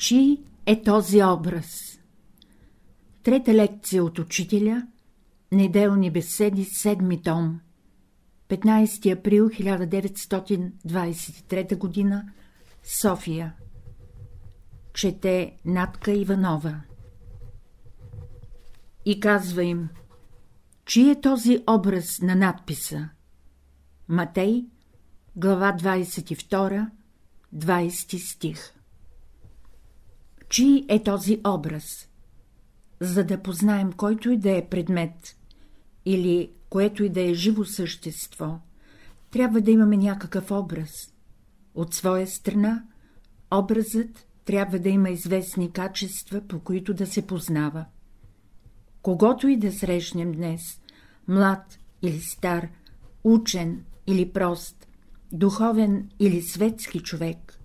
Чи е този образ? Трета лекция от учителя, неделни беседи, седми том, 15 април 1923 г. София Чете Натка Иванова И казва им, чи е този образ на надписа? Матей, глава 22, 20 стих Чи е този образ? За да познаем който и да е предмет или което и да е живо същество, трябва да имаме някакъв образ. От своя страна, образът трябва да има известни качества, по които да се познава. Когато и да срещнем днес, млад или стар, учен или прост, духовен или светски човек,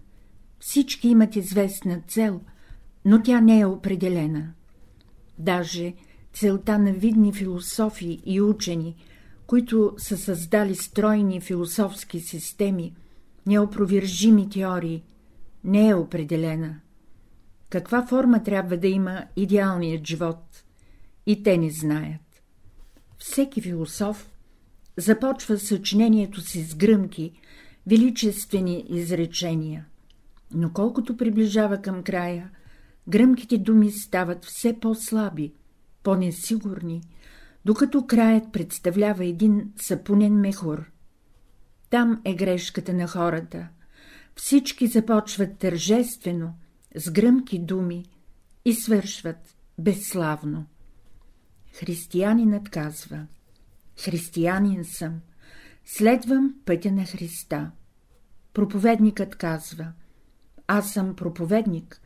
всички имат известна цел, но тя не е определена. Даже целта на видни философи и учени, които са създали стройни философски системи, неопровержими теории, не е определена. Каква форма трябва да има идеалният живот? И те не знаят. Всеки философ започва съчинението си с гръмки, величествени изречения, но колкото приближава към края, гръмките думи стават все по-слаби, по-несигурни, докато краят представлява един сапунен мехур. Там е грешката на хората. Всички започват тържествено, с гръмки думи и свършват безславно. Християнинът казва — християнин съм, следвам пътя на Христа. Проповедникът казва — аз съм проповедник,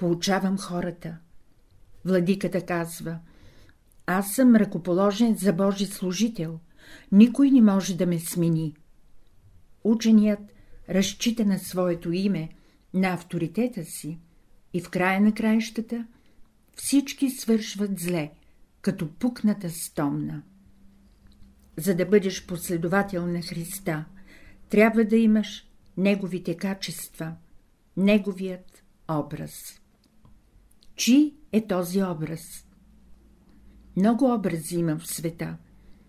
получавам хората. Владиката казва — аз съм ръкоположен за Божи служител, никой не може да ме смени. Ученият разчита на своето име, на авторитета си и в края на краищата всички свършват зле, като пукната стомна. За да бъдеш последовател на Христа, трябва да имаш неговите качества, неговият образ. Чи е този образ? Много образи има в света,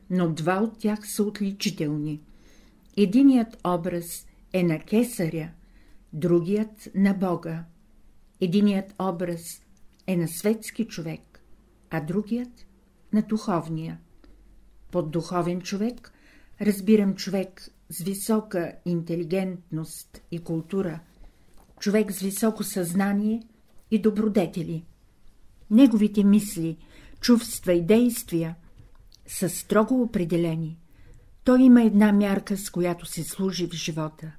но два от тях са отличителни. Единият образ е на кесаря, другият на Бога. Единият образ е на светски човек, а другият — на духовния. Под духовен човек разбирам човек с висока интелигентност и култура, човек с високо съзнание и добродетели. Неговите мисли, чувства и действия са строго определени. Той има една мярка, с която се служи в живота.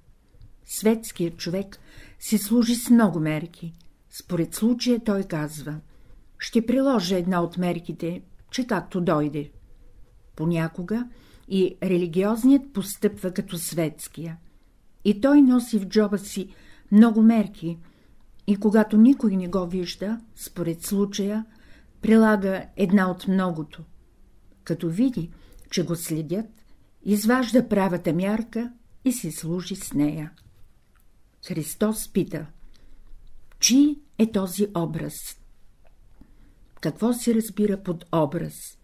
Светският човек си служи с много мерки. Според случая той казва — ще приложа една от мерките, че както дойде. Понякога и религиозният постъпва като светския. И той носи в джоба си много мерки, и когато никой не го вижда, според случая, прилага една от многото. Като види, че го следят, изважда правата мярка и си служи с нея. Христос пита — чи е този образ? Какво се разбира под образ?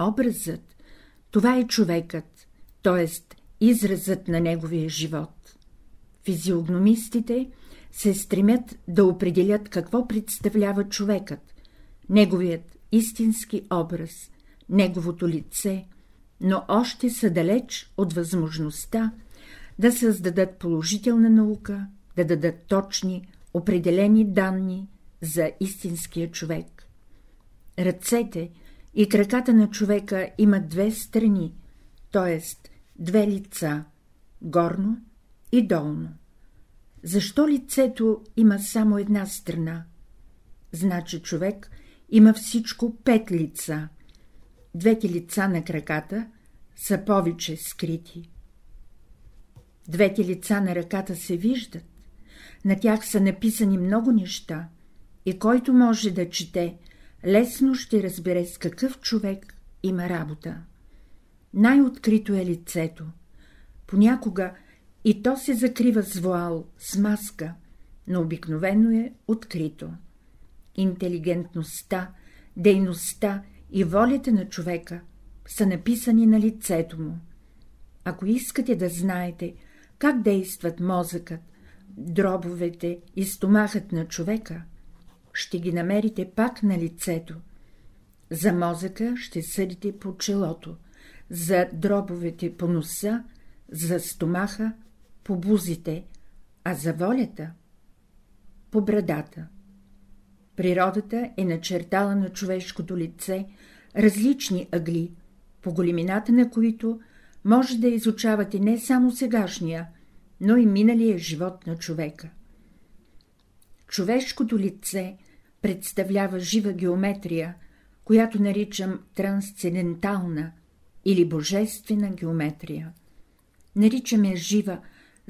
Образът — това е човекът, т.е. изразът на неговия живот. Физиогномистите се стремят да определят какво представлява човекът, неговият истински образ, неговото лице, но още са далеч от възможността да създадат положителна наука, да дадат точни, определени данни за истинския човек. Ръцете и краката на човека имат две страни, т.е. две лица — горно и долно. Защо лицето има само една страна? Значи човек има всичко пет лица. Двете лица на краката са повече скрити. Двете лица на ръката се виждат, на тях са написани много неща, и който може да чете, лесно ще разбере с какъв човек има работа. Най-открито е лицето. Понякога и то се закрива с вуал, с маска, но обикновено е открито. Интелигентността, дейността и волята на човека са написани на лицето му. Ако искате да знаете как действат мозъкът, дробовете и стомахът на човека, ще ги намерите пак на лицето. За мозъка ще съдите по челото, за дробовете по носа, за стомаха по бузите, а за волята — по брадата. Природата е начертала на човешкото лице различни ъгли, по големината на които може да изучавате не само сегашния, но и миналия живот на човека. Човешкото лице представлява жива геометрия, която наричам трансцендентална или божествена геометрия. Наричаме жива,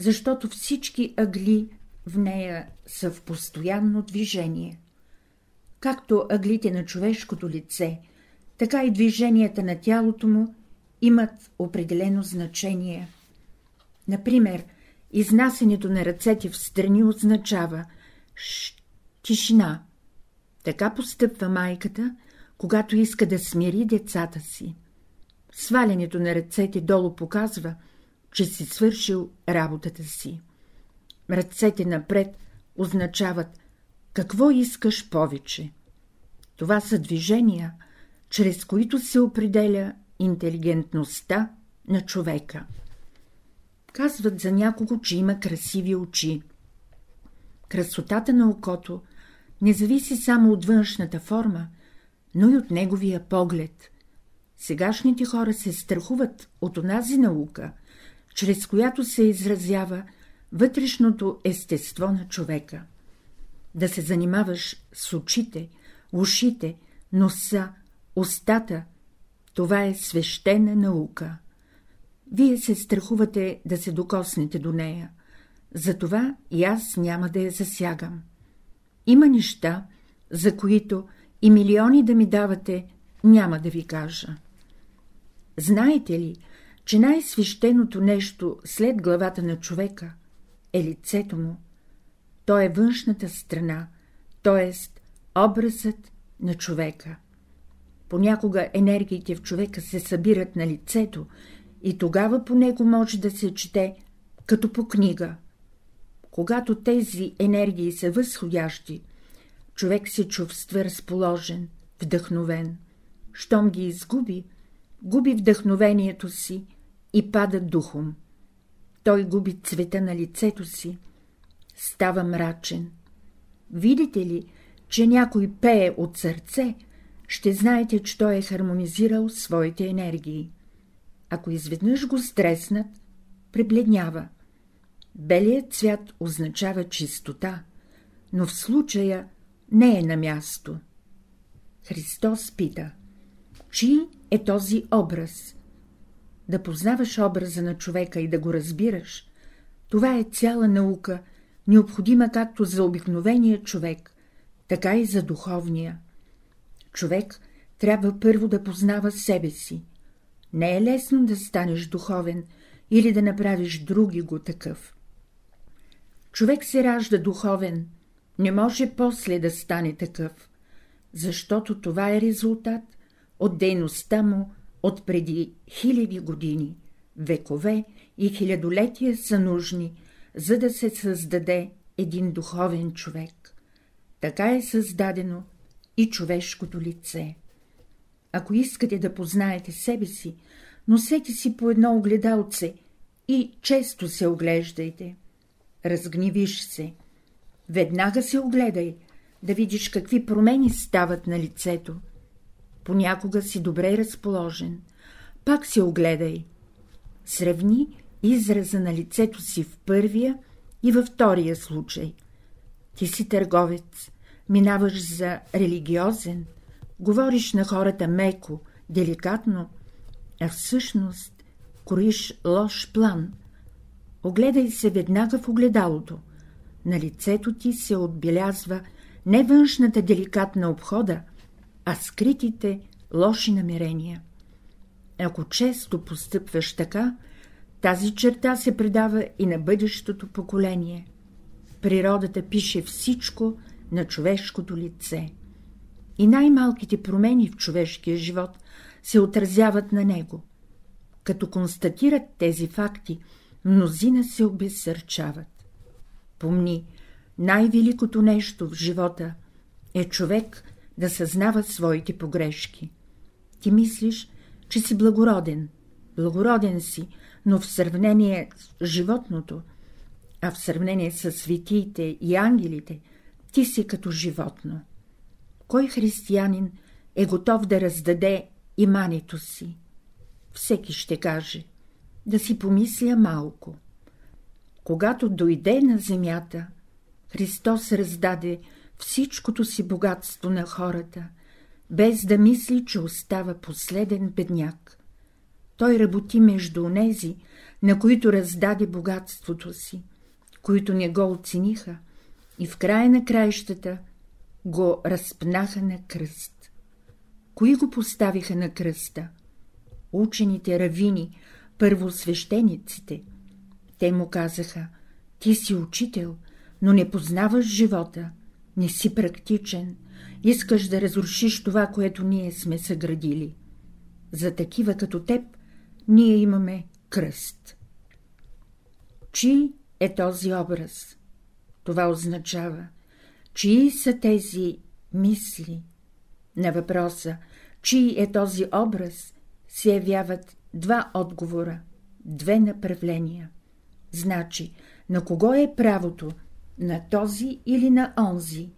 защото всички ъгли в нея са в постоянно движение. Както ъглите на човешкото лице, така и движенията на тялото му имат определено значение. Например, изнасянето на ръцете в страни означава ш, тишина. Така постъпва майката, когато иска да смири децата си. Свалянето на ръцете долу показва, че си свършил работата си. Ръцете напред означават какво искаш повече. Това са движения, чрез които се определя интелигентността на човека. Казват за някого, че има красиви очи. Красотата на окото не зависи само от външната форма, но и от неговия поглед. Сегашните хора се страхуват от онази наука, чрез която се изразява вътрешното естество на човека. Да се занимаваш с очите, ушите, носа, устата, това е свещена наука. Вие се страхувате да се докоснете до нея, затова и аз няма да я засягам. Има неща, за които и милиони да ми давате, няма да ви кажа. Знаете ли, че най-свещеното нещо след главата на човека е лицето му? То е външната страна, т.е. образът на човека. Понякога енергиите в човека се събират на лицето и тогава по него може да се чете като по книга. Когато тези енергии са възходящи, човек се чувства разположен, вдъхновен. Щом ги изгуби, губи вдъхновението си и пада духом. Той губи цвета на лицето си, става мрачен. Видите ли, че някой пее от сърце, ще знаете, че той е хармонизирал своите енергии. Ако изведнъж го стреснат, пребледнява. Белият цвят означава чистота, но в случая не е на място. Христос пита, чий е този образ? Да познаваш образа на човека и да го разбираш, това е цяла наука, необходима както за обикновения човек, така и за духовния. Човек трябва първо да познава себе си. Не е лесно да станеш духовен или да направиш други го такъв. Човек се ражда духовен, не може после да стане такъв, защото това е резултат от дейността му от преди хиляди години, векове и хилядолетия са нужни, за да се създаде един духовен човек. Така е създадено и човешкото лице. Ако искате да познаете себе си, носете си по едно огледалце и често се оглеждайте. Разгневиш се. Веднага се огледай, да видиш какви промени стават на лицето. Понякога си добре разположен, пак се огледай. Сравни израза на лицето си в първия и във втория случай. Ти си търговец, минаваш за религиозен, говориш на хората меко, деликатно, а всъщност кроиш лош план. Огледай се веднага в огледалото. На лицето ти се отбелязва не външната деликатна обхода, а скритите лоши намерения. Ако често постъпваш така, тази черта се предава и на бъдещото поколение. природата пише всичко на човешкото лице. И най-малките промени в човешкия живот се отразяват на него. Като констатират тези факти, мнозина се обезсърчават. Помни, най-великото нещо в живота е човек да съзнава своите погрешки. Ти мислиш, че си благороден. Благороден си, но в сравнение с животното, а в сравнение с светиите и ангелите, ти си като животно. Кой християнин е готов да раздаде имането си? Всеки ще каже, да си помисля малко. Когато дойде на земята, Христос раздаде всичкото си богатство на хората, без да мисли, че остава последен бедняк. Той работи между онези, на които раздаде богатството си, които не го оцениха, и в края на краищата го разпнаха на кръст. Кои го поставиха на кръста? Учените равини, първосвещениците. Те му казаха, ти си учител, но не познаваш живота, не си практичен, искаш да разрушиш това, което ние сме съградили. За такива като теб ние имаме кръст. Чи е този образ? Това означава, чии са тези мисли? На въпроса, чий е този образ, се явяват два отговора, две направления. Значи, на кого е правото, на този или на онзи?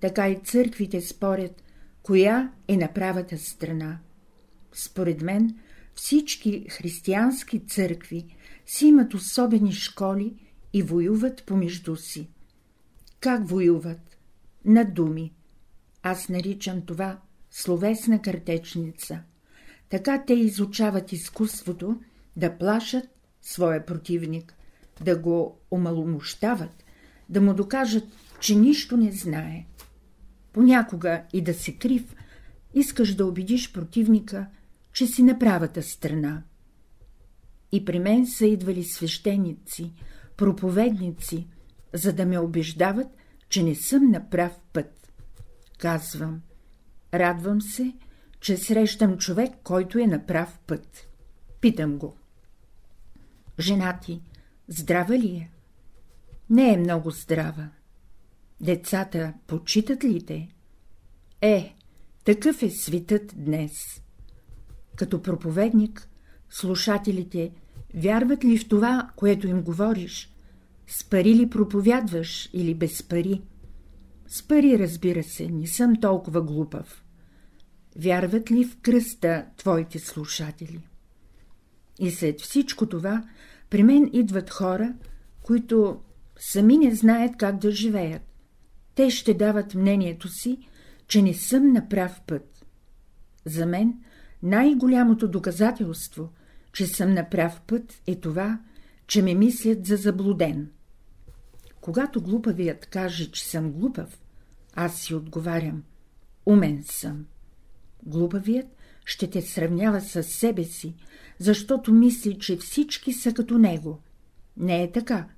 Така и църквите спорят, коя е на правата страна. Според мен, всички християнски църкви си имат особени школи и воюват помежду си. Как воюват? На думи. Аз наричам това словесна картечница. Така те изучават изкуството да плашат своя противник, да го омаломощават, да му докажат, че нищо не знае. Понякога и да си крив, искаш да убедиш противника, че си на правата страна. И при мен са идвали свещеници, проповедници, за да ме убеждават, че не съм на прав път. Казвам, радвам се, че срещам човек, който е на прав път. Питам го. Жена ти здрава ли е? Не е много здрава. Децата почитат ли те? Е, такъв е светът днес. Като проповедник, слушателите вярват ли в това, което им говориш? С пари ли проповядваш или без пари? С пари, разбира се, не съм толкова глупав. Вярват ли в кръста твоите слушатели? И след всичко това, при мен идват хора, които сами не знаят как да живеят. Те ще дават мнението си, че не съм на прав път. За мен най-голямото доказателство, че съм на прав път, е това, че ме мислят за заблуден. Когато глупавият каже, че съм глупав, аз си отговарям — умен съм. Глупавият ще те сравнява с себе си, защото мисли, че всички са като него. Не е така.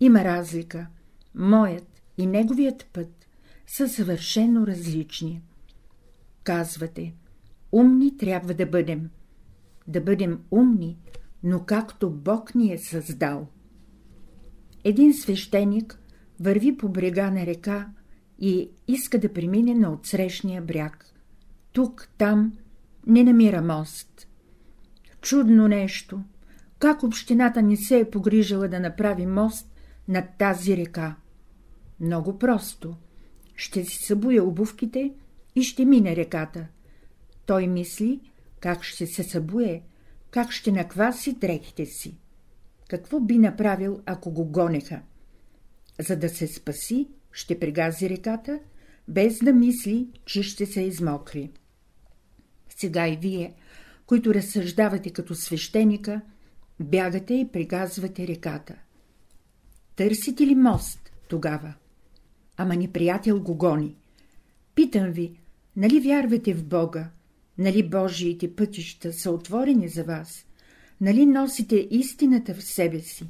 Има разлика. Моят и неговият път са съвършено различни. Казвате, умни трябва да бъдем. Да бъдем умни, но както Бог ни е създал. Един свещеник върви по брега на река и иска да премине на отсрещния бряг. Тук, там не намира мост. Чудно нещо, как общината не се е погрижала да направи мост над тази река. Много просто. Ще си събуя обувките и ще мине реката. Той мисли, как ще се събуе, как ще накваси дрехите си. Какво би направил, ако го гонеха? За да се спаси, ще пригази реката, без да мисли, че ще се измокри. Сега и вие, които разсъждавате като свещеника, бягате и пригазвате реката. Търсите ли мост тогава? Ама неприятел го гони. Питам ви, нали вярвате в Бога? Нали Божиите пътища са отворени за вас? Нали носите истината в себе си?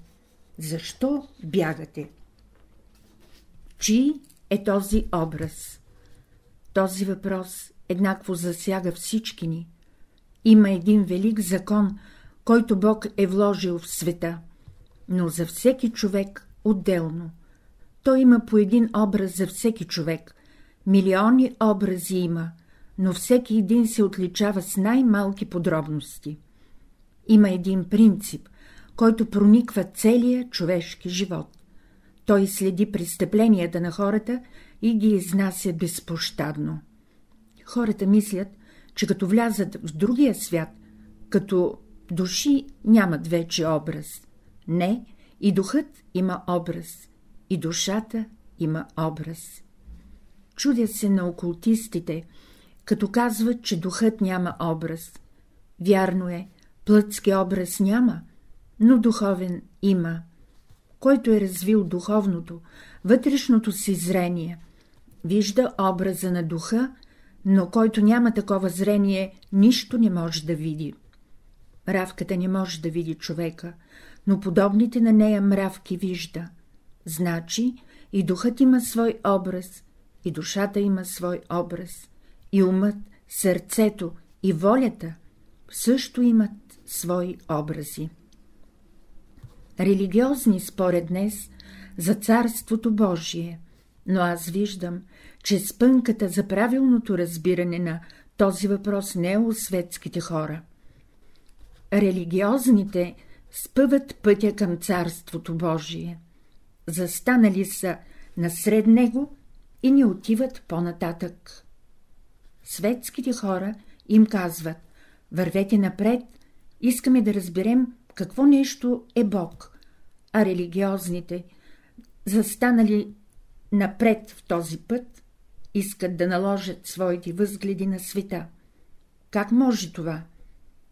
Защо бягате? Чий е този образ? Този въпрос еднакво засяга всички ни. Има един велик закон, който Бог е вложил в света, но за всеки човек отделно. Той има по един образ за всеки човек. Милиони образи има, но всеки един се отличава с най-малки подробности. Има един принцип, който прониква целия човешки живот. Той следи престъпленията на хората и ги изнася безпощадно. Хората мислят, че като влязат в другия свят, като души нямат вече образ. Не, и духът има образ, и душата има образ. Чудя се на окултистите, като казват, че духът няма образ. Вярно е, плътски образ няма, но духовен има. Който е развил духовното, вътрешното си зрение, вижда образа на духа, но който няма такова зрение, нищо не може да види. Мравката не може да види човека, но подобните на нея мравки вижда. Значи и духът има свой образ, и душата има свой образ, и умът, сърцето и волята също имат свои образи. Религиозни според днес за Царството Божие, но аз виждам, че спънката за правилното разбиране на този въпрос не е у светските хора. Религиозните спъват пътя към Царството Божие. Застанали са насред него и не отиват по-нататък. Светските хора им казват — вървете напред, искаме да разберем какво нещо е Бог, а религиозните, застанали напред в този път, искат да наложат своите възгледи на света. Как може това?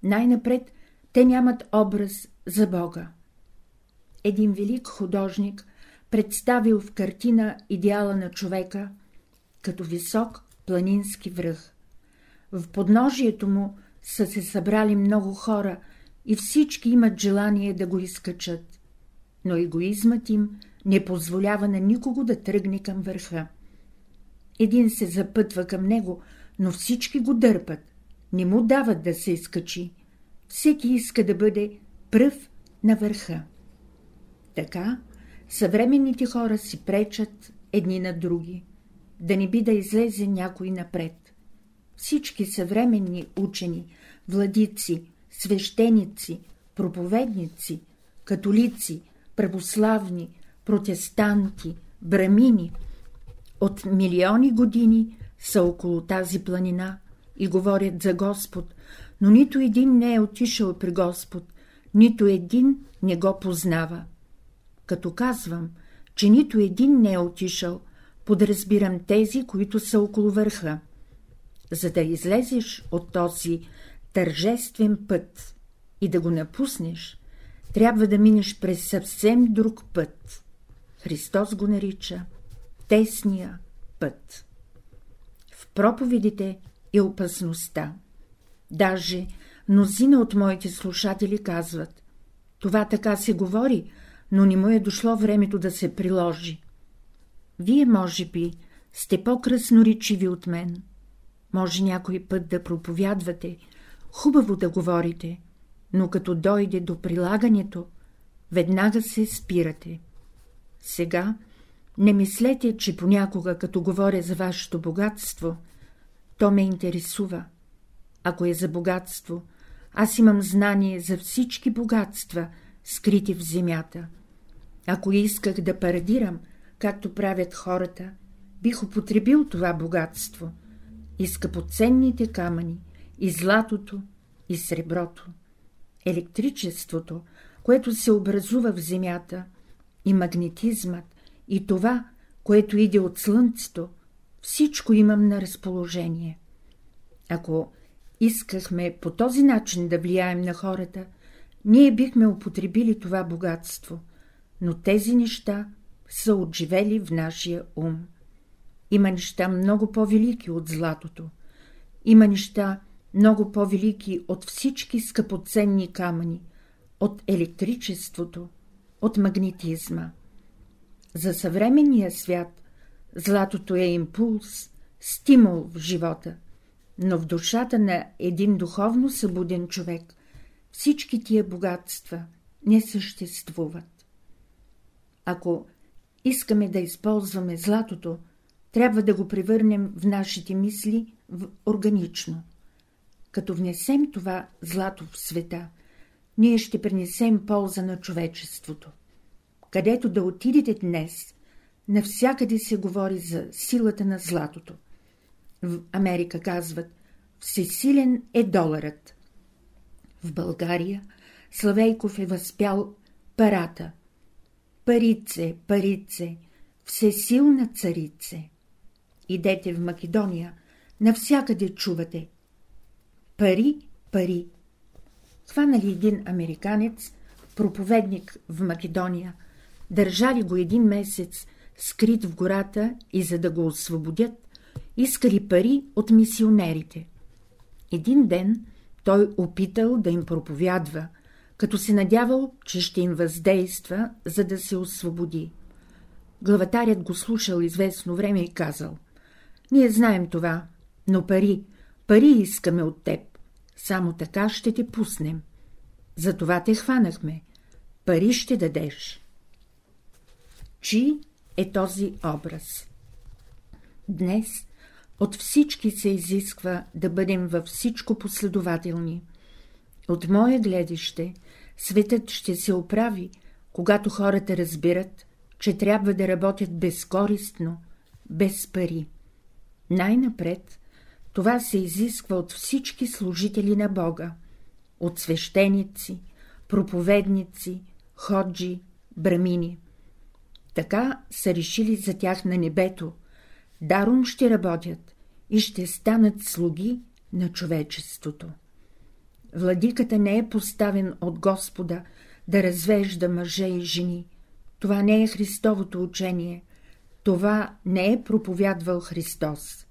Най-напред те нямат образ за Бога. Един велик художник представил в картина идеала на човека като висок планински връх. В подножието му са се събрали много хора и всички имат желание да го изкачат, но егоизмът им не позволява на никого да тръгне към върха. Един се запътва към него, но всички го дърпат, не му дават да се изкачи. Всеки иска да бъде пръв на върха. Така съвременните хора си пречат едни на други, да не би да излезе някой напред. Всички съвременни учени, владици, свещеници, проповедници, католици, православни, протестанти, брамини от милиони години са около тази планина и говорят за Господ, но нито един не е отишъл при Господ, нито един не го познава. Като казвам, че нито един не е отишъл, подразбирам тези, които са около върха. За да излезеш от този тържествен път и да го напуснеш, трябва да минеш през съвсем друг път. Христос го нарича тесния път. В проповедите е опасността. Даже мнозина от моите слушатели казват, това така се говори, но не му е дошло времето да се приложи. Вие, може би, сте по-красноречиви от мен. Може някой път да проповядвате, хубаво да говорите, но като дойде до прилагането, веднага се спирате. Сега не мислете, че понякога, като говоря за вашето богатство, то ме интересува. Ако е за богатство, аз имам знание за всички богатства, скрити в земята. Ако исках да парадирам, както правят хората, бих употребил това богатство и скъпоценните камъни, и златото, и среброто, електричеството, което се образува в земята, и магнетизмът, и това, което иде от слънцето, всичко имам на разположение. Ако искахме по този начин да влияем на хората, ние бихме употребили това богатство, но тези неща са отживели в нашия ум. Има неща много по-велики от златото. Има неща много по-велики от всички скъпоценни камъни, от електричеството, от магнетизма. За съвременния свят Златото е импулс, стимул в живота, но в душата на един духовно събуден човек всички тия богатства не съществуват. Ако искаме да използваме златото, трябва да го превърнем в нашите мисли в органично. Като внесем това злато в света, ние ще принесем полза на човечеството. Където да отидете днес, навсякъде се говори за силата на златото. В Америка казват, всесилен е доларът. В България Славейков е възпял парата. Парице, парице, всесилна царице. Идете в Македония, навсякъде чувате. Пари, пари. Хванали един американец, проповедник в Македония, държали го един месец, скрит в гората и за да го освободят, искали пари от мисионерите. Един ден той опитал да им проповядва, като се надявал, че ще им въздейства, за да се освободи. Главатарят го слушал известно време и казал — ние знаем това, но пари, пари искаме от теб, само така ще те пуснем. Затова те хванахме, пари ще дадеш. Чи е този образ? Днес от всички се изисква да бъдем във всичко последователни. От мое гледище, светът ще се оправи, когато хората разбират, че трябва да работят безкористно, без пари. Най-напред това се изисква от всички служители на Бога, от свещеници, проповедници, ходжи, брамини. Така са решили за тях на небето, даром ще работят и ще станат слуги на човечеството. Владиката не е поставен от Господа да развежда мъже и жени. Това не е Христовото учение. Това не е проповядвал Христос.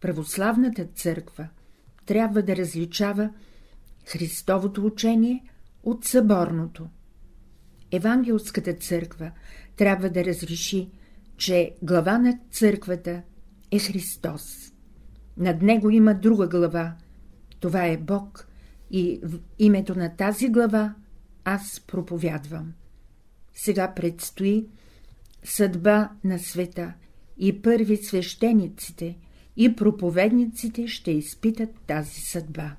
Православната църква трябва да различава Христовото учение от съборното. Евангелската църква трябва да разреши, че глава на църквата е Христос. Над него има друга глава. Това е Бог и в името на тази глава аз проповядвам. Сега предстои съдба на света и първи свещениците и проповедниците ще изпитат тази съдба.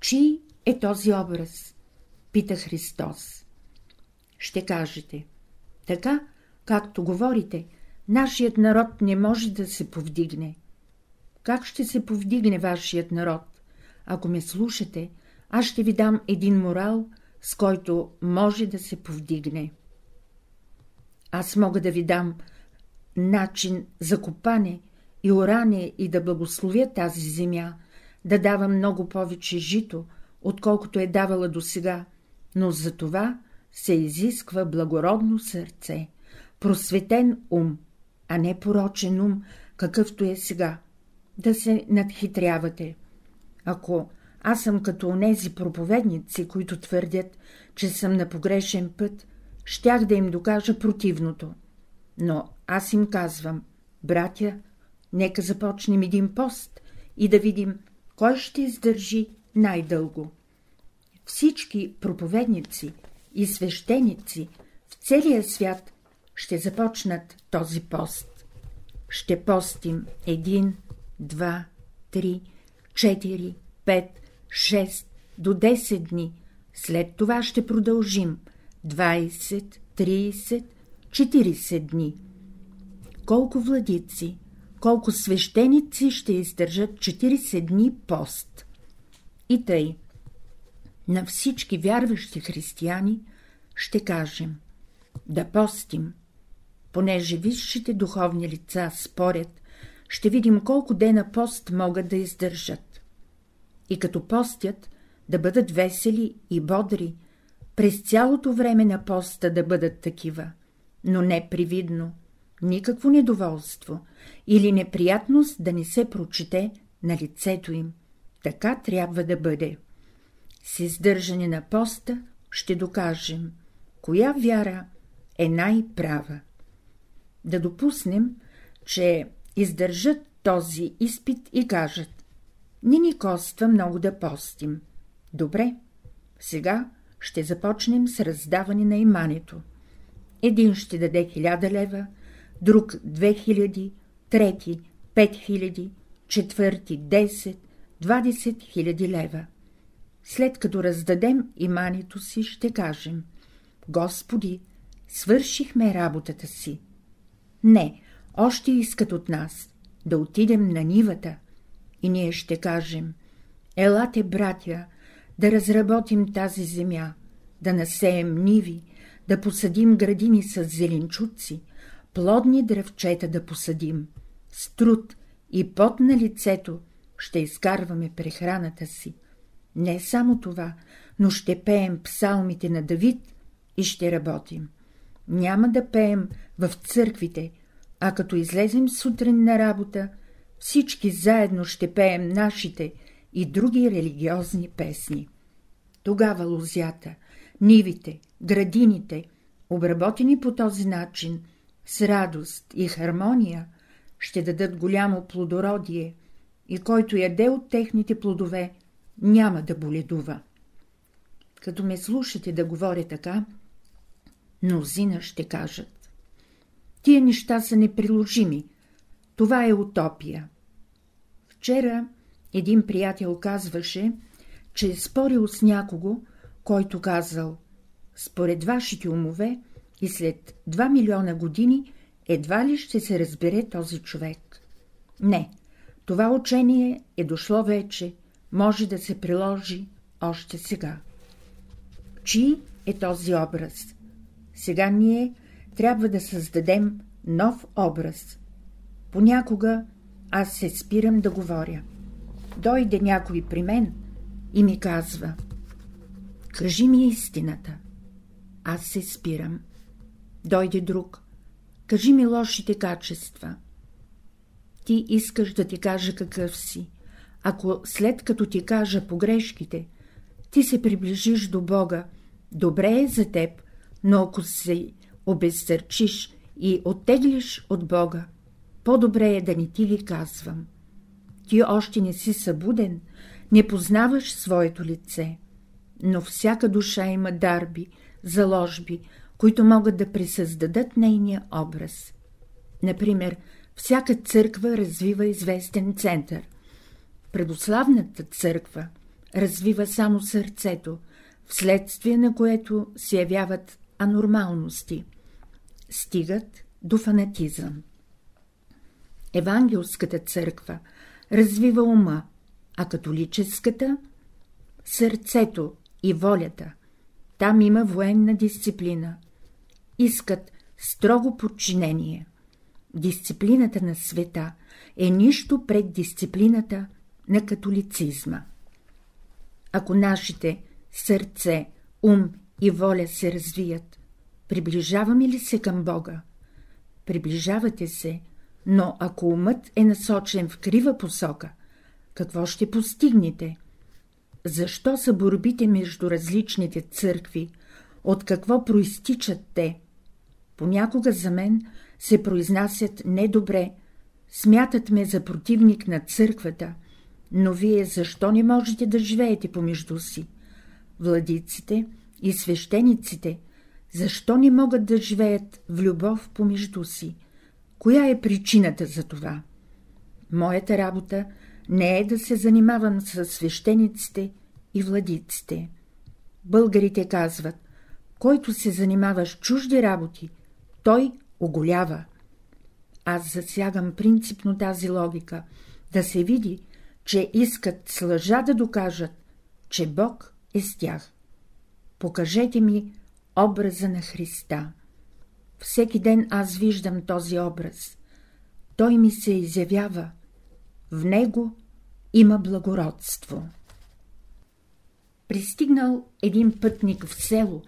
Чи е този образ? Пита Христос. Ще кажете, така, както говорите, нашият народ не може да се повдигне. Как ще се повдигне вашият народ? Ако ме слушате, аз ще ви дам един морал, с който може да се повдигне. Аз мога да ви дам начин за копане и оране и да благословя тази земя, да дава много повече жито, отколкото е давала досега, но за това се изисква благородно сърце, просветен ум, а не порочен ум, какъвто е сега. Да се надхитрявате. Ако аз съм като онези проповедници, които твърдят, че съм на погрешен път, щях да им докажа противното. Но аз им казвам, братя, нека започнем един пост и да видим, кой ще издържи най-дълго. Всички проповедници и свещеници в целия свят ще започнат този пост. Ще постим един, два, три, четири, пет, шест до 10 дни. След това ще продължим 20, 30, 40 дни. Колко владици, колко свещеници ще издържат 40 дни пост. И тъй, на всички вярващи християни ще кажем да постим, понеже висшите духовни лица спорят, ще видим колко дена пост могат да издържат. И като постят, да бъдат весели и бодри, през цялото време на поста да бъдат такива, но не привидно, никакво недоволство или неприятност да не се прочете на лицето им. Така трябва да бъде. С издържане на поста ще докажем, коя вяра е най-права. Да допуснем, че издържат този изпит и кажат — не ни коства много да постим. Добре, сега ще започнем с раздаване на имането. Един ще даде хиляда лева, друг две хиляди, трети пет хиляди, четвърти десет, двадесет хиляди лева. След като раздадем имането си, ще кажем — Господи, свършихме работата си. Не, още искат от нас да отидем на нивата и ние ще кажем — Елате, братя, да разработим тази земя, да насеем ниви, да посадим градини с зеленчуци, плодни дръвчета да посадим, с труд и пот на лицето ще изкарваме прехраната си. Не само това, но ще пеем псалмите на Давид и ще работим. Няма да пеем в църквите, а като излезем сутрин на работа, всички заедно ще пеем нашите и други религиозни песни. Тогава лузята, нивите, градините, обработени по този начин, с радост и хармония, ще дадат голямо плодородие и който яде от техните плодове, няма да боледува. Като ме слушате да говоря така, мнозина ще кажат. Тия неща са неприложими. Това е утопия. Вчера един приятел казваше, че е спорил с някого, който казал, според вашите умове и след 2 милиона години едва ли ще се разбере този човек. Не, това учение е дошло вече, може да се приложи още сега. Чи е този образ? Сега ние трябва да създадем нов образ. Понякога аз се спирам да говоря. Дойде някой при мен и ми казва — кажи ми истината. Аз се спирам. Дойде друг. Кажи ми лошите качества. Ти искаш да ти кажа какъв си. Ако след като ти кажа погрешките, ти се приближиш до Бога, добре е за теб, но ако се обезсърчиш и оттеглиш от Бога, по-добре е да не ти ги казвам. Ти още не си събуден, не познаваш своето лице, но всяка душа има дарби, заложби, които могат да присъздадат нейния образ. Например, всяка църква развива известен център. Предославната църква развива само сърцето, вследствие на което се явяват анормалности. Стигат до фанатизъм. Евангелската църква развива ума, а католическата – сърцето и волята. Там има военна дисциплина. Искат строго подчинение. Дисциплината на света е нищо пред дисциплината на католицизма. Ако нашите сърце, ум и воля се развият, приближаваме ли се към Бога? Приближавате се, но ако умът е насочен в крива посока, какво ще постигнете? Защо са борбите между различните църкви? От какво проистичат те? Понякога за мен се произнасят недобре, смятат ме за противник на църквата, но вие защо не можете да живеете помежду си? Владиците и свещениците, защо не могат да живеят в любов помежду си? Коя е причината за това? Моята работа не е да се занимавам с свещениците и владиците. Българите казват, който се занимава с чужди работи, той оголява. Аз засягам принципно тази логика, да се види, че искат с лъжа да докажат, че Бог е с тях. Покажете ми образа на Христа. Всеки ден аз виждам този образ. Той ми се изявява. В него има благородство. Пристигнал един пътник в село,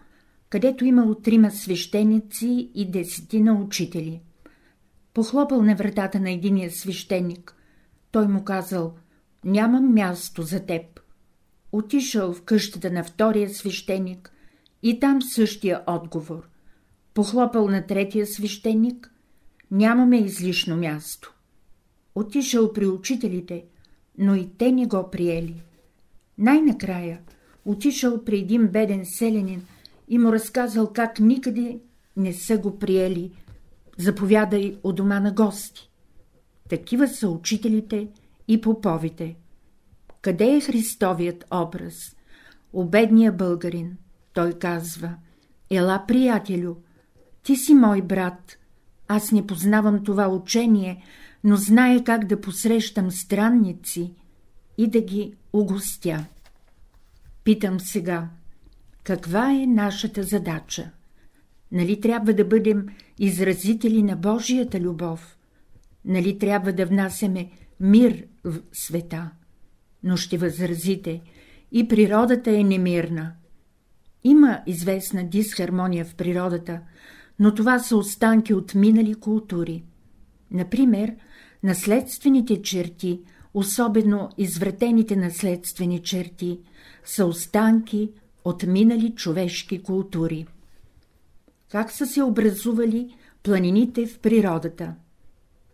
където имало трима свещеници и десетина учители. Похлопал на вратата на единия свещеник. Той му казал — нямам място за теб. Отишъл в къщата на втория свещеник и там същия отговор. Похлопал на третия свещеник нямаме излишно място. Отишъл при учителите, но и те не го приели. Най-накрая отишъл при един беден селянин и му разказал как никъде не са го приели, заповядай у дома на гости. Такива са учителите и поповите. Къде е Христовият образ? Обедния българин. Той казва, ела, приятелю, ти си мой брат, аз не познавам това учение, но знае как да посрещам странници и да ги угостя. Питам сега, каква е нашата задача? Нали трябва да бъдем изразители на Божията любов? Нали трябва да внасяме мир в света? Но ще възразите, и природата е немирна. Има известна дисхармония в природата, но това са останки от минали култури. Например, наследствените черти, особено извратените наследствени черти, са останки от минали човешки култури. Как са се образували планините в природата?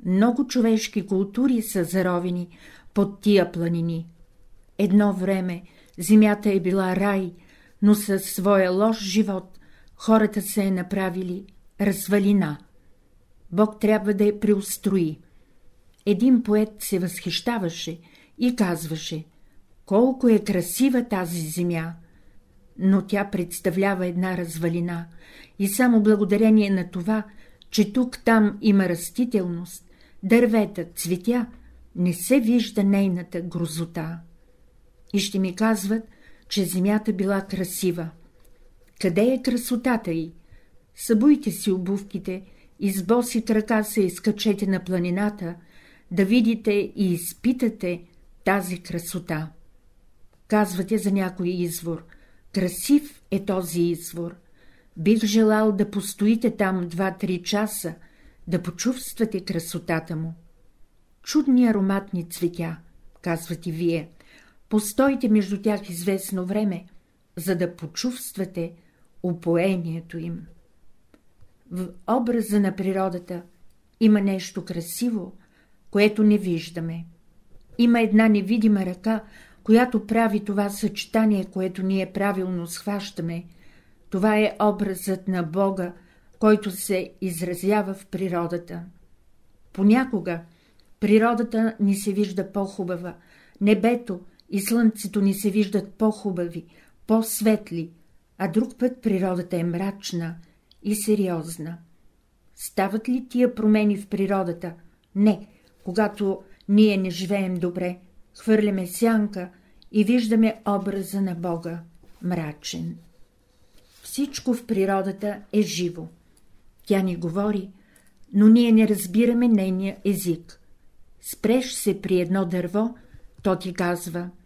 Много човешки култури са заровени под тия планини. Едно време земята е била рай, но със своя лош живот хората се е направили развалина. Бог трябва да я преустрои. Един поет се възхищаваше и казваше колко е красива тази земя, но тя представлява една развалина и само благодарение на това, че тук-там има растителност, дървета, цветя, не се вижда нейната грозота. И ще ми казват, че земята била красива. Къде е красотата й? Събуйте си обувките и с боси крака се изкачете на планината, да видите и изпитате тази красота. Казвате за някой извор. Красив е този извор. Бих желал да постоите там два-три часа, да почувствате красотата му. Чудни ароматни цветя, казвате вие. Постойте между тях известно време, за да почувствате упоението им. В образа на природата има нещо красиво, което не виждаме. Има една невидима ръка, която прави това съчетание, което ние правилно схващаме. Това е образът на Бога, който се изразява в природата. Понякога природата ни се вижда по-хубава, небето и слънцето ни се виждат по-хубави, по-светли, а друг път природата е мрачна и сериозна. Стават ли тия промени в природата? Не, когато ние не живеем добре, хвърляме сянка и виждаме образа на Бога мрачен. Всичко в природата е живо. Тя ни говори, но ние не разбираме нейния език. Спреш се при едно дърво, то ти казва —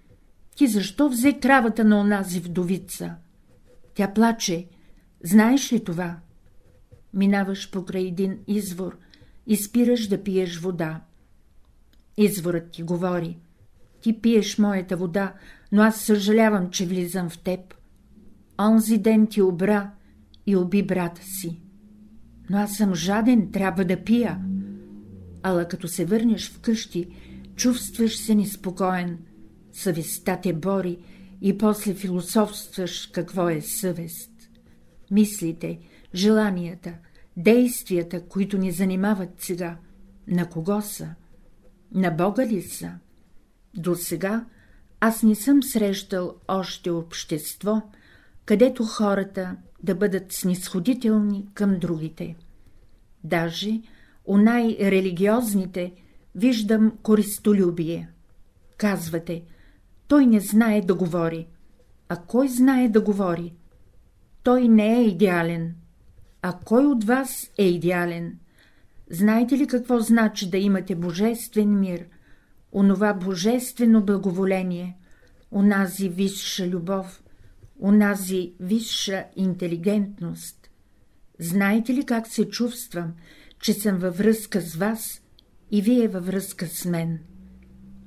ти защо взе кравата на онази вдовица? Тя плаче. Знаеш ли това? Минаваш покрай един извор и спираш да пиеш вода. Изворът ти говори. Ти пиеш моята вода, но аз съжалявам, че влизам в теб. Онзи ден ти обра и уби брата си. Но аз съм жаден, трябва да пия. Ала като се върнеш вкъщи, чувстваш се неспокоен, съвестта те бори и после философстваш какво е съвест. Мислите, желанията, действията, които ни занимават сега, на кого са? На Бога ли са? До сега аз не съм срещал още общество, където хората да бъдат снисходителни към другите. Даже у най-религиозните виждам користолюбие. Казвате, той не знае да говори. А кой знае да говори? Той не е идеален. А кой от вас е идеален? Знаете ли какво значи да имате божествен мир, онова божествено благоволение, онази висша любов, онази висша интелигентност? Знаете ли как се чувствам, че съм във връзка с вас и вие във връзка с мен?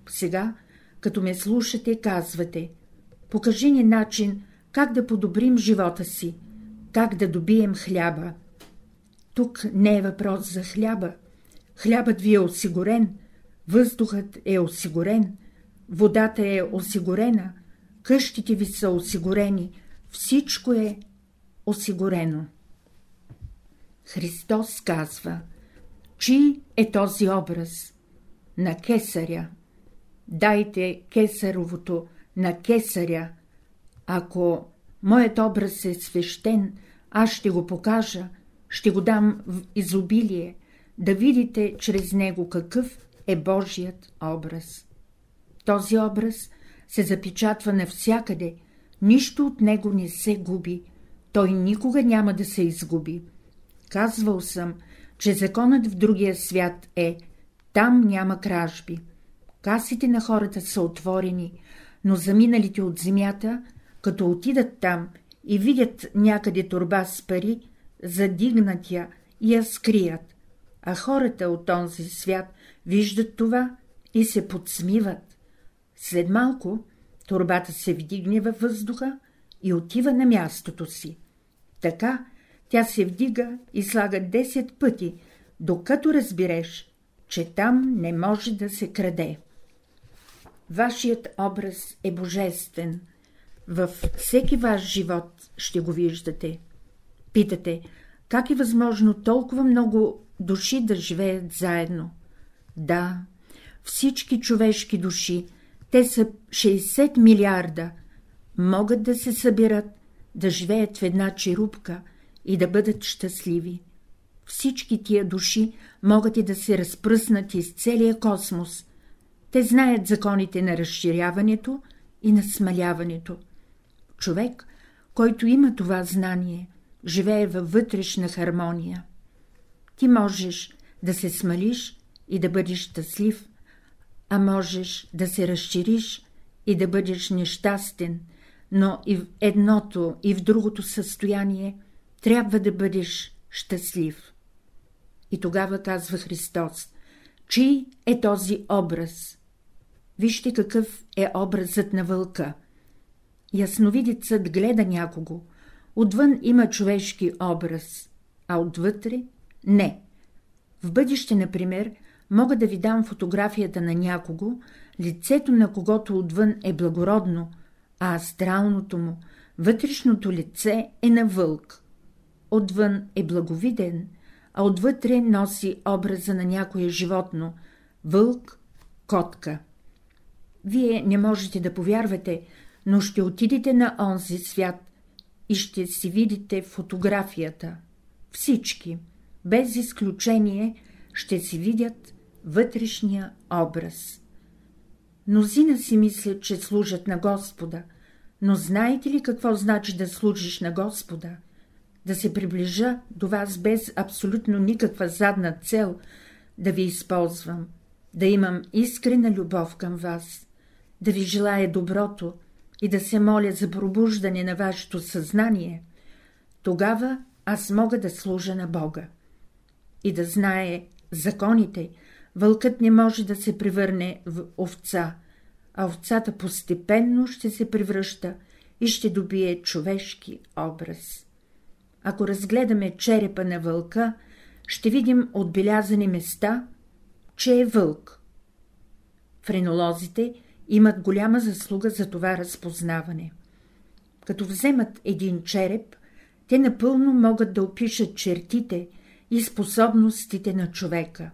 Сега, като ме слушате, казвате, покажи ни начин, как да подобрим живота си, как да добием хляба. Тук не е въпрос за хляба, Хлябът ви е осигурен, въздухът е осигурен, водата е осигурена, къщите ви са осигурени, всичко е осигурено. Христос казва, чи е този образ? На кесаря. Дайте кесаровото на кесаря. Ако моят образ е свещен, аз ще го покажа, ще го дам в изобилие, да видите чрез него какъв е Божият образ. Този образ се запечатва навсякъде, нищо от него не се губи, той никога няма да се изгуби. Казвал съм, че законът в другия свят е там няма кражби. Касите на хората са отворени, но заминалите от земята, като отидат там и видят някъде турба с пари, задигнат я и я скрият, а хората от този свят виждат това и се подсмиват. След малко турбата се вдигне във въздуха и отива на мястото си. Така тя се вдига и слага 10 пъти, докато разбереш, че там не може да се краде. Вашият образ е божествен. Във всеки ваш живот ще го виждате. Питате, как е възможно толкова много души да живеят заедно? Да, всички човешки души, те са 60 милиарда, могат да се събират, да живеят в една черупка и да бъдат щастливи. Всички тия души могат и да се разпръснат из целия космос. Те знаят законите на разширяването и на смаляването. Човек, който има това знание, живее във вътрешна хармония. Ти можеш да се смалиш и да бъдеш щастлив, а можеш да се разшириш и да бъдеш нещастен, но и в едното, и в другото състояние трябва да бъдеш щастлив. И тогава казва Христос, чий е този образ? Вижте какъв е образът на вълка. Ясновидецът гледа някого, отвън има човешки образ, а отвътре – не. В бъдеще, например, мога да ви дам фотографията на някого, лицето на когото отвън е благородно, а астралното му, вътрешното лице е на вълк. Отвън е благовиден, а отвътре носи образа на някое животно – вълк, котка. Вие не можете да повярвате, но ще отидете на онзи свят и ще си видите фотографията. Всички, без изключение, ще си видят вътрешния образ. Мнозина си мислят, че служат на Господа, но знаете ли какво значи да служиш на Господа? Да се приближа до вас без абсолютно никаква задна цел, да ви използвам, да имам искрена любов към вас, да ви желая доброто и да се моля за пробуждане на вашето съзнание, тогава аз мога да служа на Бога. И да знае законите, вълкът не може да се превърне в овца, а овцата постепенно ще се превръща и ще добие човешки образ. Ако разгледаме черепа на вълка, ще видим отбелязани места, че е вълк. Френолозите имат голяма заслуга за това разпознаване. Като вземат един череп, те напълно могат да опишат чертите и способностите на човека.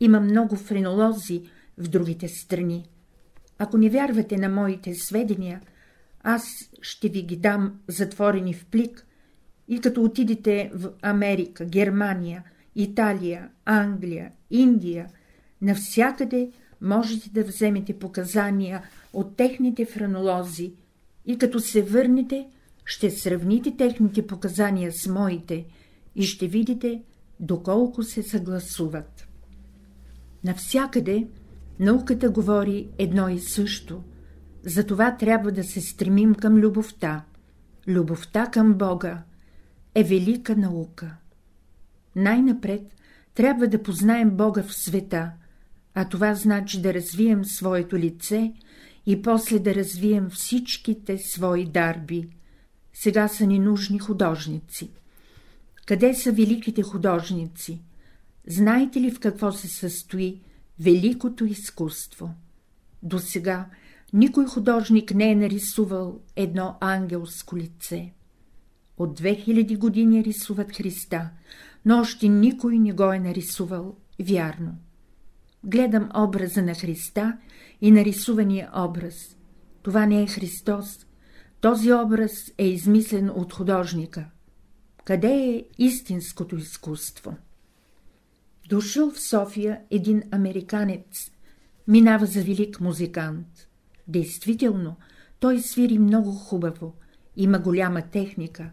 Има много френолози в другите страни. Ако не вярвате на моите сведения, аз ще ви ги дам затворени в плик и като отидете в Америка, Германия, Италия, Англия, Индия, навсякъде можете да вземете показания от техните френолози и като се върнете, ще сравните техните показания с моите и ще видите, доколко се съгласуват. Навсякъде науката говори едно и също, затова трябва да се стремим към любовта. Любовта към Бога е велика наука. Най-напред трябва да познаем Бога в света, а това значи да развием своето лице и после да развием всичките свои дарби. Сега са ни нужни художници. Къде са великите художници? Знаете ли в какво се състои великото изкуство? До сега никой художник не е нарисувал едно ангелско лице. От 2000 години рисуват Христа, но още никой не го е нарисувал вярно. Гледам образа на Христа и нарисувания образ. Това не е Христос. Този образ е измислен от художника. Къде е истинското изкуство? Дошъл в София един американец, минава за велик музикант. Действително, той свири много хубаво, има голяма техника,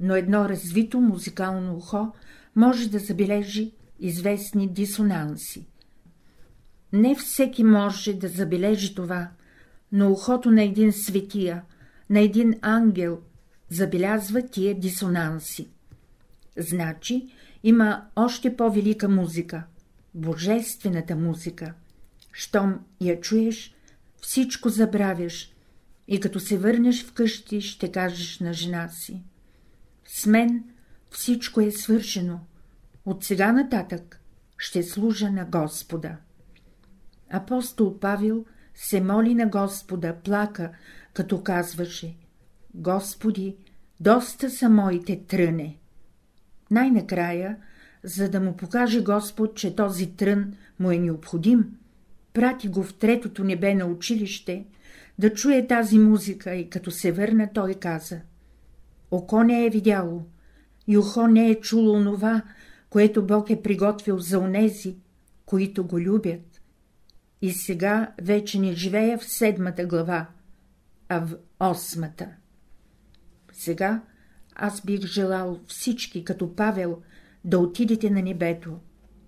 но едно развито музикално ухо може да забележи известни дисонанси. Не всеки може да забележи това, но ухото на един светия, на един ангел забелязва тия дисонанси. Значи има още по-велика музика — божествената музика. Щом я чуеш, всичко забравяш и като се върнеш вкъщи, ще кажеш на жена си. С мен всичко е свършено, от сега нататък ще служа на Господа. Апостол Павел се моли на Господа, плака, като казваше — Господи, доста са моите тръне. Най-накрая, за да му покаже Господ, че този трън му е необходим, прати го в третото небе на училище, да чуе тази музика и като се върна, той каза — Око не е видяло и ухо не е чуло онова, което Бог е приготвил за онези, които го любят. И сега вече не живея в седмата глава, а в осмата. Сега аз бих желал всички, като Павел, да отидете на небето.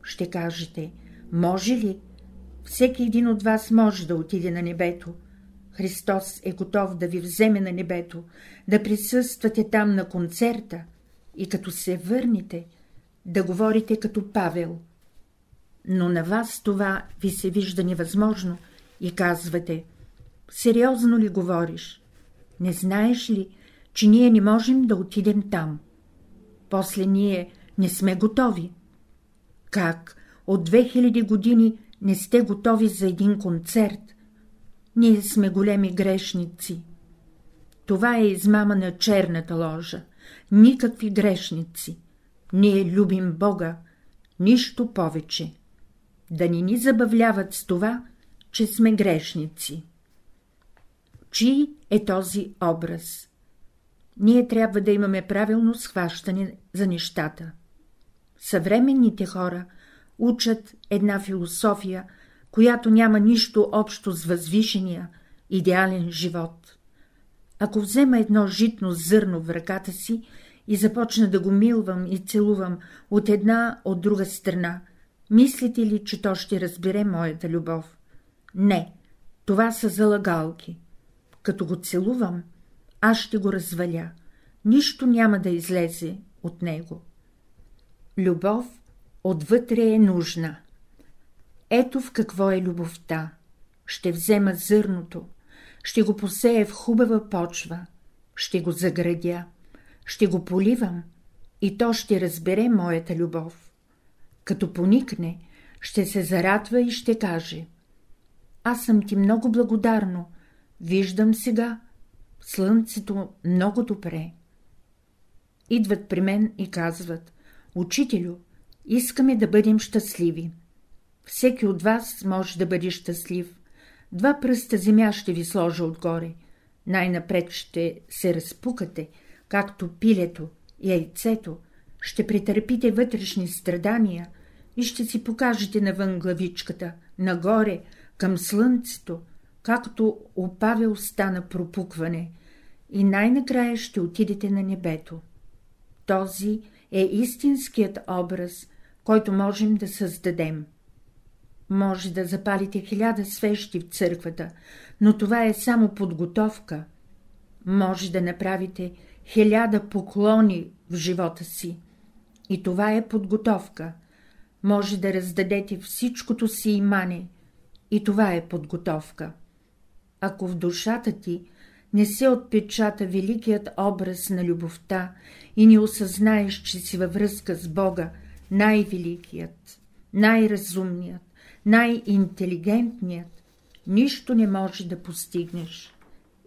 Ще кажете, може ли? Всеки един от вас може да отиде на небето. Христос е готов да ви вземе на небето, да присъствате там на концерта и като се върнете, да говорите като Павел. Но на вас това ви се вижда невъзможно и казвате, сериозно ли говориш? Не знаеш ли, че ние не можем да отидем там? После ние не сме готови. Как? От 2000 години не сте готови за един концерт. Ние сме големи грешници. Това е измама на черната ложа. Никакви грешници. Ние любим Бога, нищо повече. Да ни ни забавляват с това, че сме грешници. Чий е този образ? Ние трябва да имаме правилно схващане за нещата. Съвременните хора учат една философия, която няма нищо общо с възвишения, идеален живот. Ако взема едно житно зърно в ръката си и започна да го милвам и целувам от една от друга страна, мислите ли, че то ще разбере моята любов? Не, това са залагалки. Като го целувам, аз ще го разваля. Нищо няма да излезе от него. Любов отвътре е нужна. Ето в какво е любовта. Ще взема зърното, ще го посея в хубава почва, ще го заградя ще го поливам и то ще разбере моята любов. Като поникне, ще се зарадва и ще каже — аз съм ти много благодарно, виждам сега слънцето много добре. Идват при мен и казват — учителю, искаме да бъдем щастливи. Всеки от вас може да бъде щастлив. Два пръста земя ще ви сложа отгоре. Най-напред ще се разпукате, както пилето, яйцето, ще претърпите вътрешни страдания и ще си покажете навън главичката, нагоре, към слънцето, както опавя уста на пропукване, и най-накрая ще отидете на небето. Този е истинският образ, който можем да създадем. Може да запалите хиляда свещи в църквата, но това е само подготовка. Може да направите хиляда поклони в живота си. И това е подготовка. Може да раздадете всичкото си имане. И това е подготовка. Ако в душата ти не се отпечата великият образ на любовта и не осъзнаеш, че си във връзка с Бога, най-великият, най-разумният, най-интелигентният, нищо не може да постигнеш.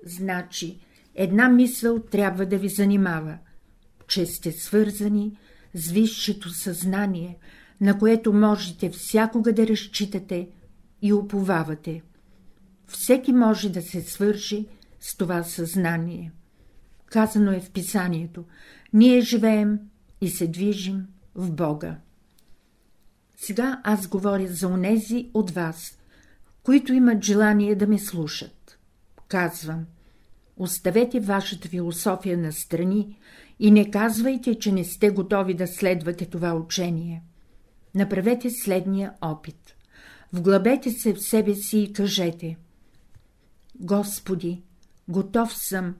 Значи, една мисъл трябва да ви занимава, че сте свързани с висшето съзнание, на което можете всякога да разчитате и уповавате. Всеки може да се свържи с това съзнание. Казано е в писанието, ние живеем и се движим в Бога. Сега аз говоря за онези от вас, които имат желание да ме слушат. Казвам, оставете вашата философия на страни и не казвайте, че не сте готови да следвате това учение. Направете следния опит. Вглъбете се в себе си и кажете Господи, готов съм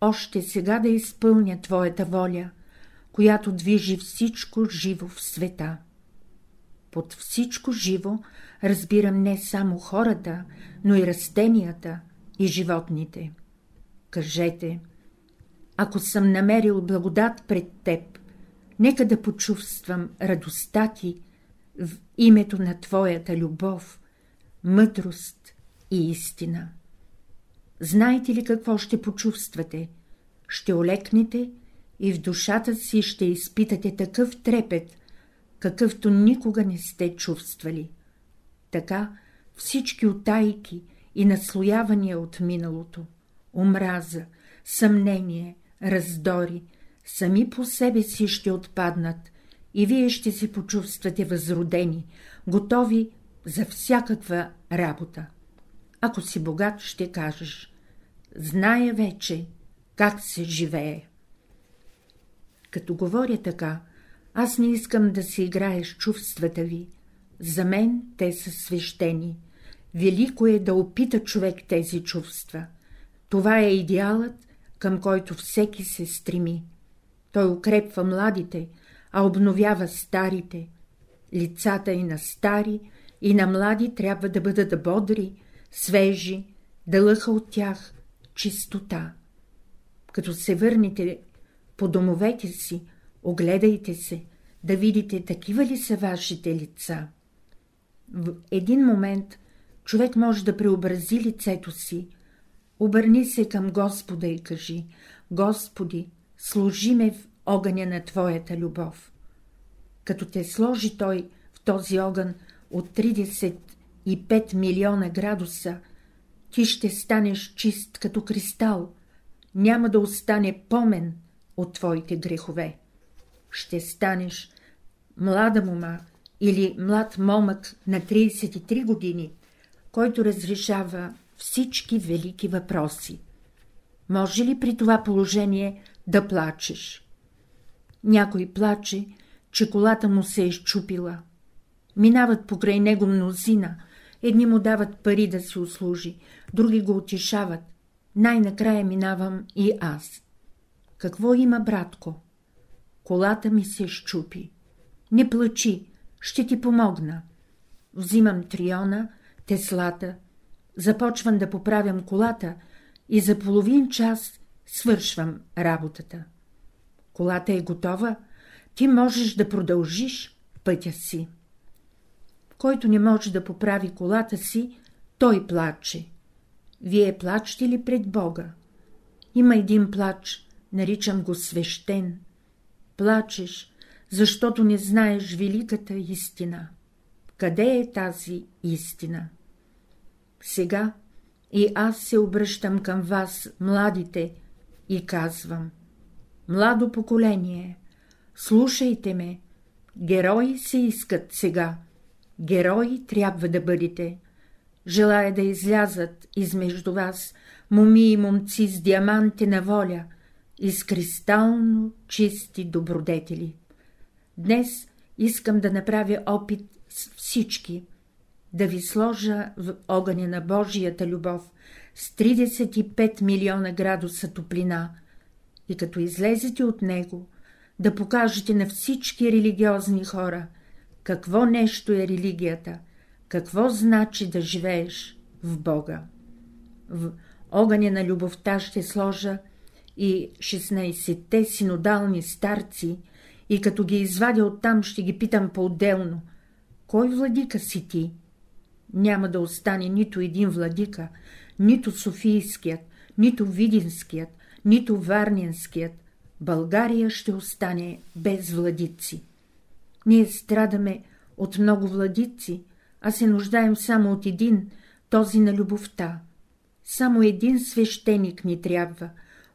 още сега да изпълня Твоята воля, която движи всичко живо в света. Под всичко живо разбирам не само хората, но и растенията и животните. Кажете, ако съм намерил благодат пред теб, нека да почувствам радостта ти в името на Твоята любов, мъдрост и истина. Знаете ли какво ще почувствате? Ще олекнете и в душата си ще изпитате такъв трепет, какъвто никога не сте чувствали. Така всички отайки и наслоявания от миналото, омраза, съмнение, раздори, сами по себе си ще отпаднат и вие ще се почувствате възродени, готови за всякаква работа. Ако си богат, ще кажеш — зная вече как се живее. Като говоря така, аз не искам да си играеш чувствата ви. За мен те са свещени. Велико е да опита човек тези чувства. Това е идеалът, към който всеки се стреми. Той укрепва младите, а обновява старите. Лицата и на стари, и на млади трябва да бъдат бодри, свежи, да лъха от тях чистота. Като се върнете по домовете си, огледайте се, да видите такива ли са вашите лица. В един момент човек може да преобрази лицето си, обърни се към Господа и кажи — Господи, служи ме в огъня на Твоята любов. Като те сложи Той в този огън от 35 милиона градуса, ти ще станеш чист като кристал, няма да остане помен от твоите грехове. Ще станеш млада мома или млад момък на 33 години, който разрешава всички велики въпроси. Може ли при това положение да плачеш? Някой плаче, че колата му се е щупила. Минават покрай него мнозина, едни му дават пари да си услужи, други го утешават. Най-накрая минавам и аз. Какво има, братко? Колата ми се щупи. Не плачи, ще ти помогна. Взимам триона, теслата, започвам да поправям колата и за половин час свършвам работата. Колата е готова, ти можеш да продължиш пътя си. Който не може да поправи колата си, той плаче. Вие плачете ли пред Бога? Има един плач, наричам го свещен. Плачеш, защото не знаеш великата истина. Къде е тази истина? Сега и аз се обръщам към вас, младите, и казвам — младо поколение, слушайте ме, герои се искат сега, герои трябва да бъдете. Желая да излязат измежду вас моми и момци с диаманти на воля и с кристално чисти добродетели. Днес искам да направя опит с всички, да ви сложа в огъня на Божията любов с 35 милиона градуса топлина и като излезете от него, да покажете на всички религиозни хора, какво нещо е религията, какво значи да живееш в Бога. В огъня на любовта ще сложа и 16-те синодални старци, и като ги извадя оттам, ще ги питам по-отделно. Кой владика си ти? Няма да остане нито един владика, нито Софийският, нито Видинският, нито Варненският. България ще остане без владици. Ние страдаме от много владици, а се нуждаем само от един, този на любовта. Само един свещеник ни трябва,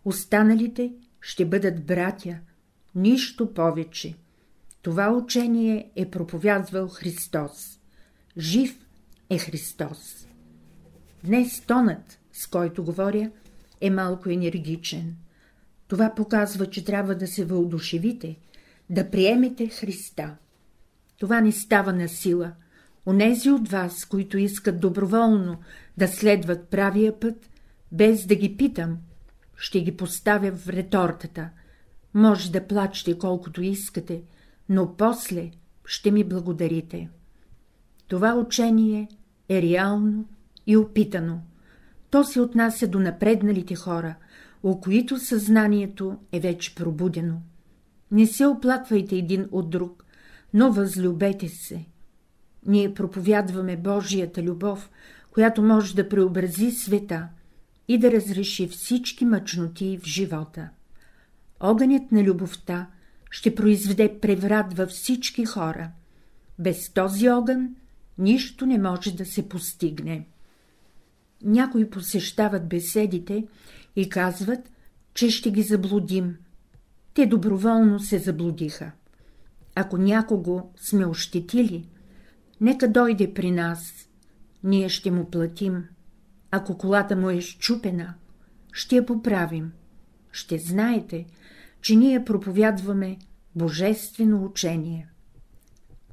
останалите ще бъдат братя, нищо повече. Това учение е проповядвал Христос. Жив е Христос. Днес тонът, с който говоря, е малко енергичен. Това показва, че трябва да се въодушевите, да приемете Христа. Това не става на сила. Онези от вас, които искат доброволно да следват правия път, без да ги питам, ще ги поставя в ретортата. Може да плачете колкото искате, но после ще ми благодарите. Това учение е реално и опитано. То се отнася до напредналите хора, у които съзнанието е вече пробудено. Не се оплаквайте един от друг, но възлюбете се. Ние проповядваме Божията любов, която може да преобрази света и да разреши всички мъчноти в живота. Огънят на любовта ще произведе преврат във всички хора. Без този огън нищо не може да се постигне. Някои посещават беседите и казват, че ще ги заблудим. Те доброволно се заблудиха. Ако някого сме ощетили, нека дойде при нас, ние ще му платим. Ако колата му е щупена, ще я поправим. Ще знаете, че ние проповядваме божествено учение.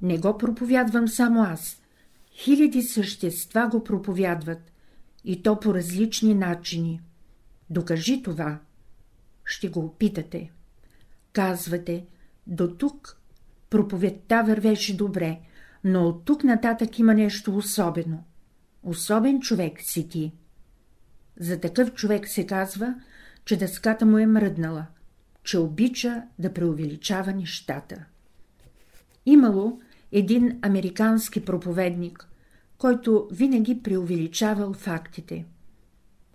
Не го проповядвам само аз. Хиляди същества го проповядват, и то по различни начини. Докажи това. Ще го опитате. Казвате, до тук проповедта вървеше добре, но от тук нататък има нещо особено. Особен човек си ти. За такъв човек се казва, че дъската му е мръднала, че обича да преувеличава нещата. Имало един американски проповедник, който винаги преувеличавал фактите.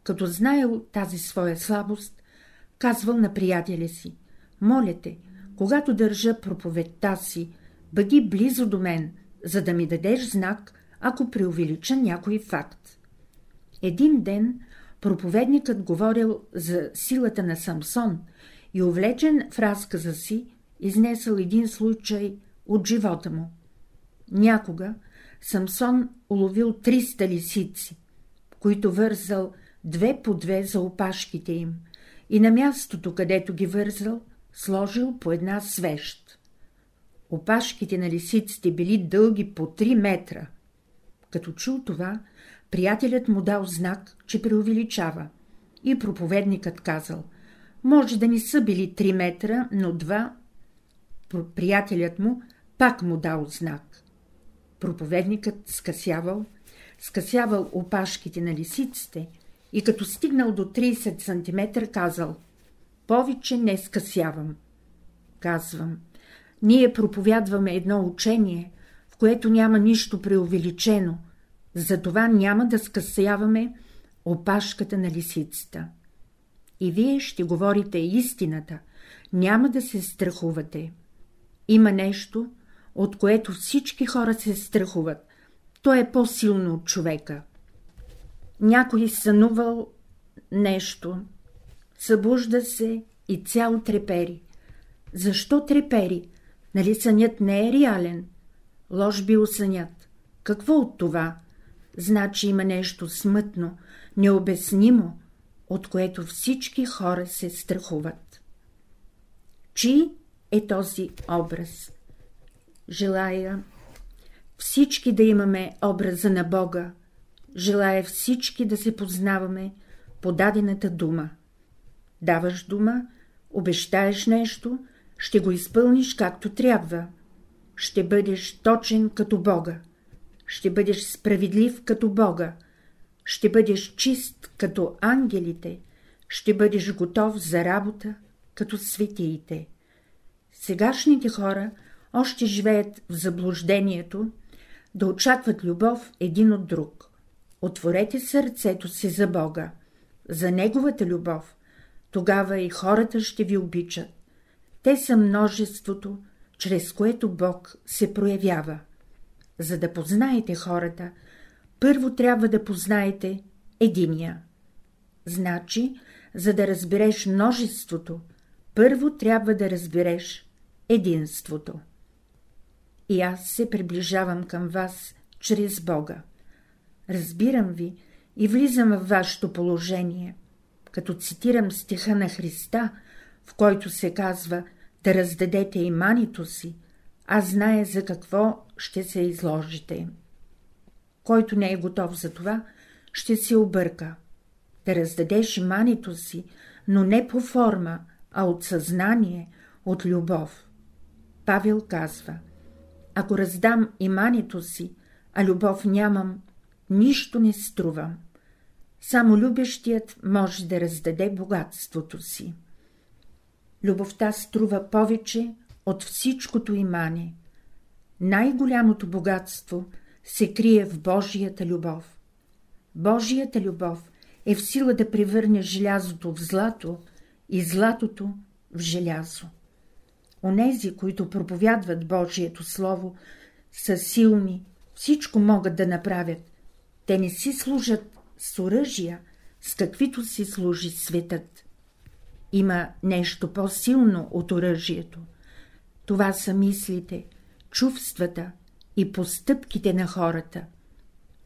Като знаел тази своя слабост, казвал на приятеля си, моля те, когато държа проповедта си, бъди близо до мен, за да ми дадеш знак, ако преувелича някой факт. Един ден проповедникът говорил за силата на Самсон и, увлечен в разказа си, изнесъл един случай от живота му. Някога Самсон уловил 300 лисици, които вързал две по две за опашките им и на мястото, където ги вързал, сложил по една свещ. Опашките на лисиците били дълги по 3 метра. Като чул това, приятелят му дал знак, че преувеличава, и проповедникът казал — може да не са били 3 метра, но два. Приятелят му пак му дал знак. Проповедникът скъсявал, скъсявал опашките на лисиците и като стигнал до 30 см казал — повече не скъсявам. Казвам, ние проповядваме едно учение, в което няма нищо преувеличено, затова няма да скъсяваме опашката на лисицата. И вие ще говорите истината, няма да се страхувате. Има нещо, от което всички хора се страхуват. То е по-силно от човека. Някой сънувал нещо, събужда се и цял трепери. Защо трепери? Нали сънят не е реален? Лож би усънят. Какво от това? Значи има нещо смътно, необяснимо, от което всички хора се страхуват. Чи е този образ? Желая всички да имаме образа на Бога, желая всички да се познаваме по дадената дума. Даваш дума, обещаеш нещо, ще го изпълниш както трябва. Ще бъдеш точен като Бога. Ще бъдеш справедлив като Бога. Ще бъдеш чист като ангелите. Ще бъдеш готов за работа като светиите. Сегашните хора още живеят в заблуждението, да очакват любов един от друг. Отворете сърцето си за Бога, за Неговата любов, тогава и хората ще ви обичат. Те са множеството, чрез което Бог се проявява. За да познаете хората, първо трябва да познаете единия. Значи, за да разбереш множеството, първо трябва да разбереш единството. И аз се приближавам към вас чрез Бога. Разбирам ви и влизам в вашето положение, като цитирам стиха на Христа, в който се казва да раздадете имането си, а знае за какво ще се изложите. Който не е готов за това, ще се обърка. Да раздадеш имането си, но не по форма, а от съзнание, от любов. Павел казва, ако раздам имането си, а любов нямам, нищо не струвам. Само любещият може да раздаде богатството си. Любовта струва повече от всичкото имане. Най-голямото богатство се крие в Божията любов. Божията любов е в сила да превърне желязото в злато и златото в желязо. Онези, които проповядват Божието Слово, са силни, всичко могат да направят. Те не си служат с оръжия, с каквито си служи светът. Има нещо по-силно от оръжието. Това са мислите, чувствата и постъпките на хората.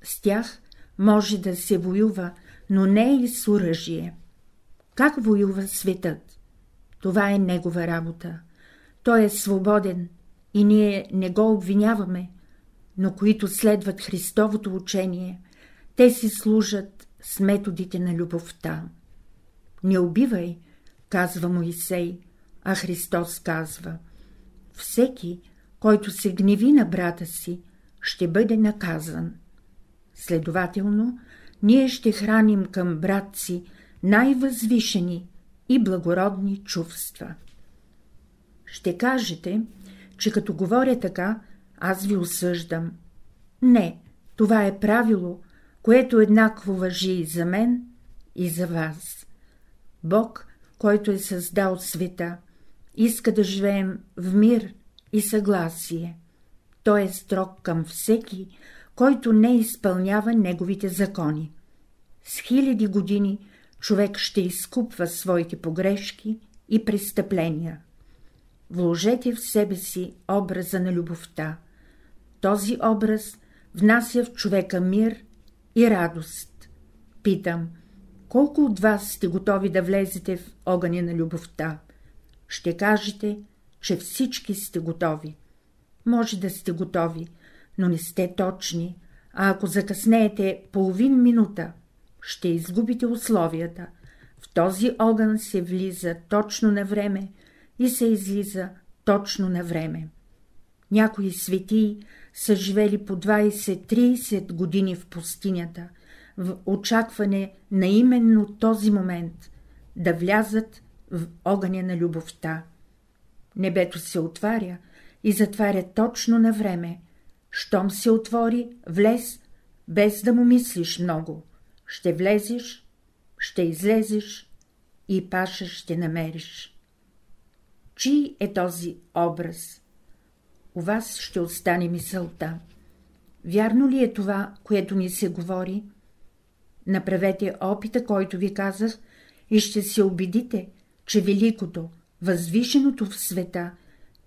С тях може да се воюва, но не и с оръжие. Как воюва светът? Това е негова работа. Той е свободен и ние не го обвиняваме, но които следват Христовото учение, те си служат с методите на любовта. Не убивай, казва Моисей, а Христос казва — всеки, който се гневи на брата си, ще бъде наказан. Следователно, ние ще храним към брат си най-възвишени и благородни чувства. Ще кажете, че като говоря така, аз ви осъждам. Не, това е правило, което еднакво въжи и за мен, и за вас. Бог, който е създал света, иска да живеем в мир и съгласие. Той е строг към всеки, който не изпълнява неговите закони. С хиляди години човек ще изкупва своите погрешки и престъпления. Вложете в себе си образа на любовта. Този образ внася в човека мир и радост. Питам, колко от вас сте готови да влезете в огъня на любовта? Ще кажете, че всички сте готови. Може да сте готови, но не сте точни, а ако закъснеете половин минута, ще изгубите условията. В този огън се влиза точно на време и се излиза точно на време. Някои светии са живели по 20-30 години в пустинята, в очакване на именно този момент да влязат в огъня на любовта. Небето се отваря и затваря точно на време. Щом се отвори, влез, без да му мислиш много. Ще влезеш, ще излезеш и паша ще намериш. Чий е този образ? У вас ще остане мисълта. Вярно ли е това, което ни се говори? Направете опита, който ви казах, и ще се убедите, че великото, възвишеното в света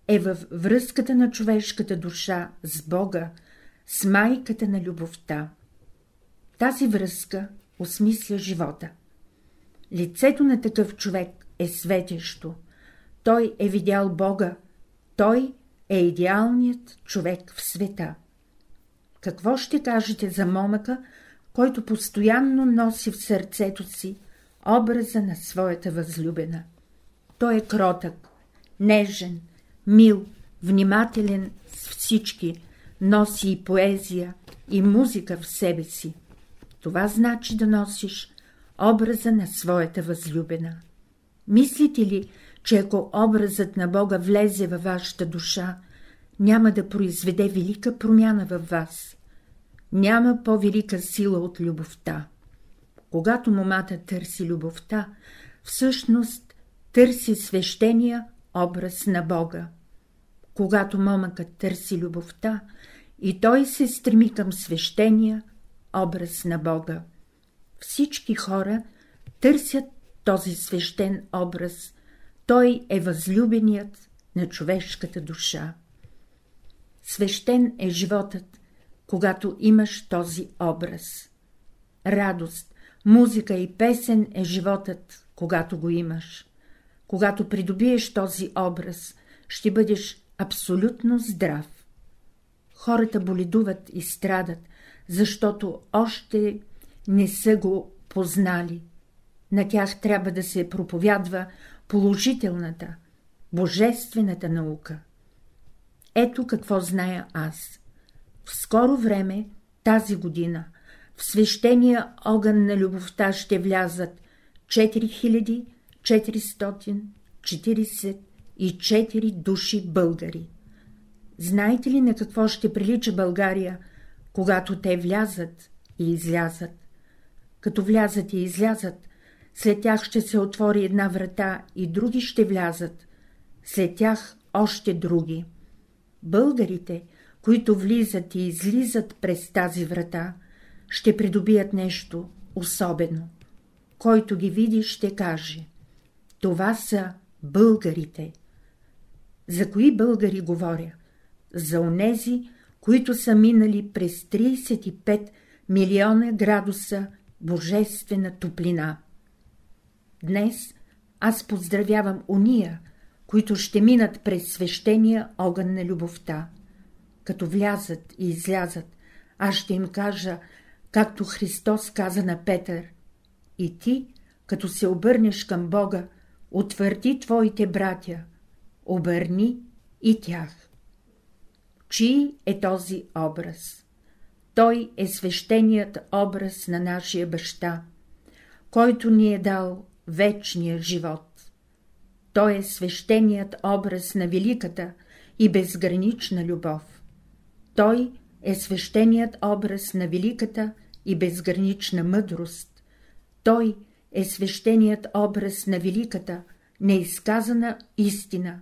е във връзката на човешката душа с Бога, с майката на любовта. Тази връзка осмисля живота. Лицето на такъв човек е светещо. Той е видял Бога, той е идеалният човек в света. Какво ще кажете за момъка, който постоянно носи в сърцето си образа на своята възлюбена? Той е кротък, нежен, мил, внимателен с всички, носи и поезия, и музика в себе си. Това значи да носиш образа на своята възлюбена. Мислите ли, че ако образът на Бога влезе във вашата душа, няма да произведе велика промяна във вас. Няма по-велика сила от любовта. Когато момата търси любовта, всъщност търси свещения образ на Бога. Когато момъкът търси любовта, и той се стреми към свещения образ на Бога. Всички хора търсят този свещен образ, той е възлюбеният на човешката душа. Свещен е животът, когато имаш този образ. Радост, музика и песен е животът, когато го имаш. Когато придобиеш този образ, ще бъдеш абсолютно здрав. Хората боледуват и страдат, защото още не са го познали. На тях трябва да се проповядва положителната, божествената наука. Ето какво зная аз. В скоро време, тази година, в свещения огън на любовта ще влязат 4444 души българи. Знаете ли на какво ще прилича България, когато те влязат и излязат? Като влязат и излязат, след тях ще се отвори една врата и други ще влязат, след тях още други. Българите, които влизат и излизат през тази врата, ще придобият нещо особено. Който ги види, ще каже — това са българите. За кои българи говоря? За онези, които са минали през 35 милиона градуса божествена топлина. Днес аз поздравявам уния, които ще минат през свещения огън на любовта. Като влязат и излязат, аз ще им кажа, както Христос каза на Петър, и ти, като се обърнеш към Бога, утвърди твоите братя, обърни и тях. Чий е този образ? Той е свещеният образ на нашия баща, който ни е дал вечния живот. Той е свещеният образ на великата и безгранична любов. Той е свещеният образ на великата и безгранична мъдрост. Той е свещеният образ на великата, неизказана истина,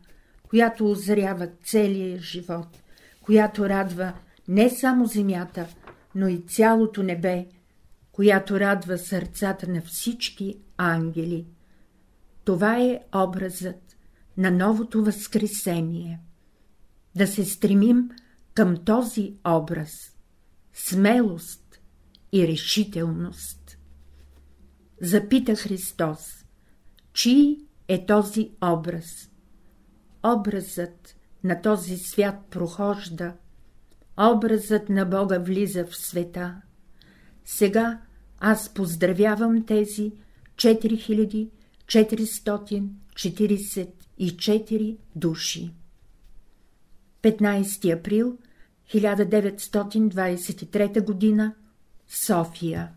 която озрява целия живот, която радва не само земята, но и цялото небе, която радва сърцата на всички ангели. Това е образът на новото възкресение. Да се стремим към този образ – смелост и решителност. Запита Христос, чий е този образ? Образът на този свят прохожда, образът на Бога влиза в света. Сега аз поздравявам тези 4444 души. 15 април 1923 г. София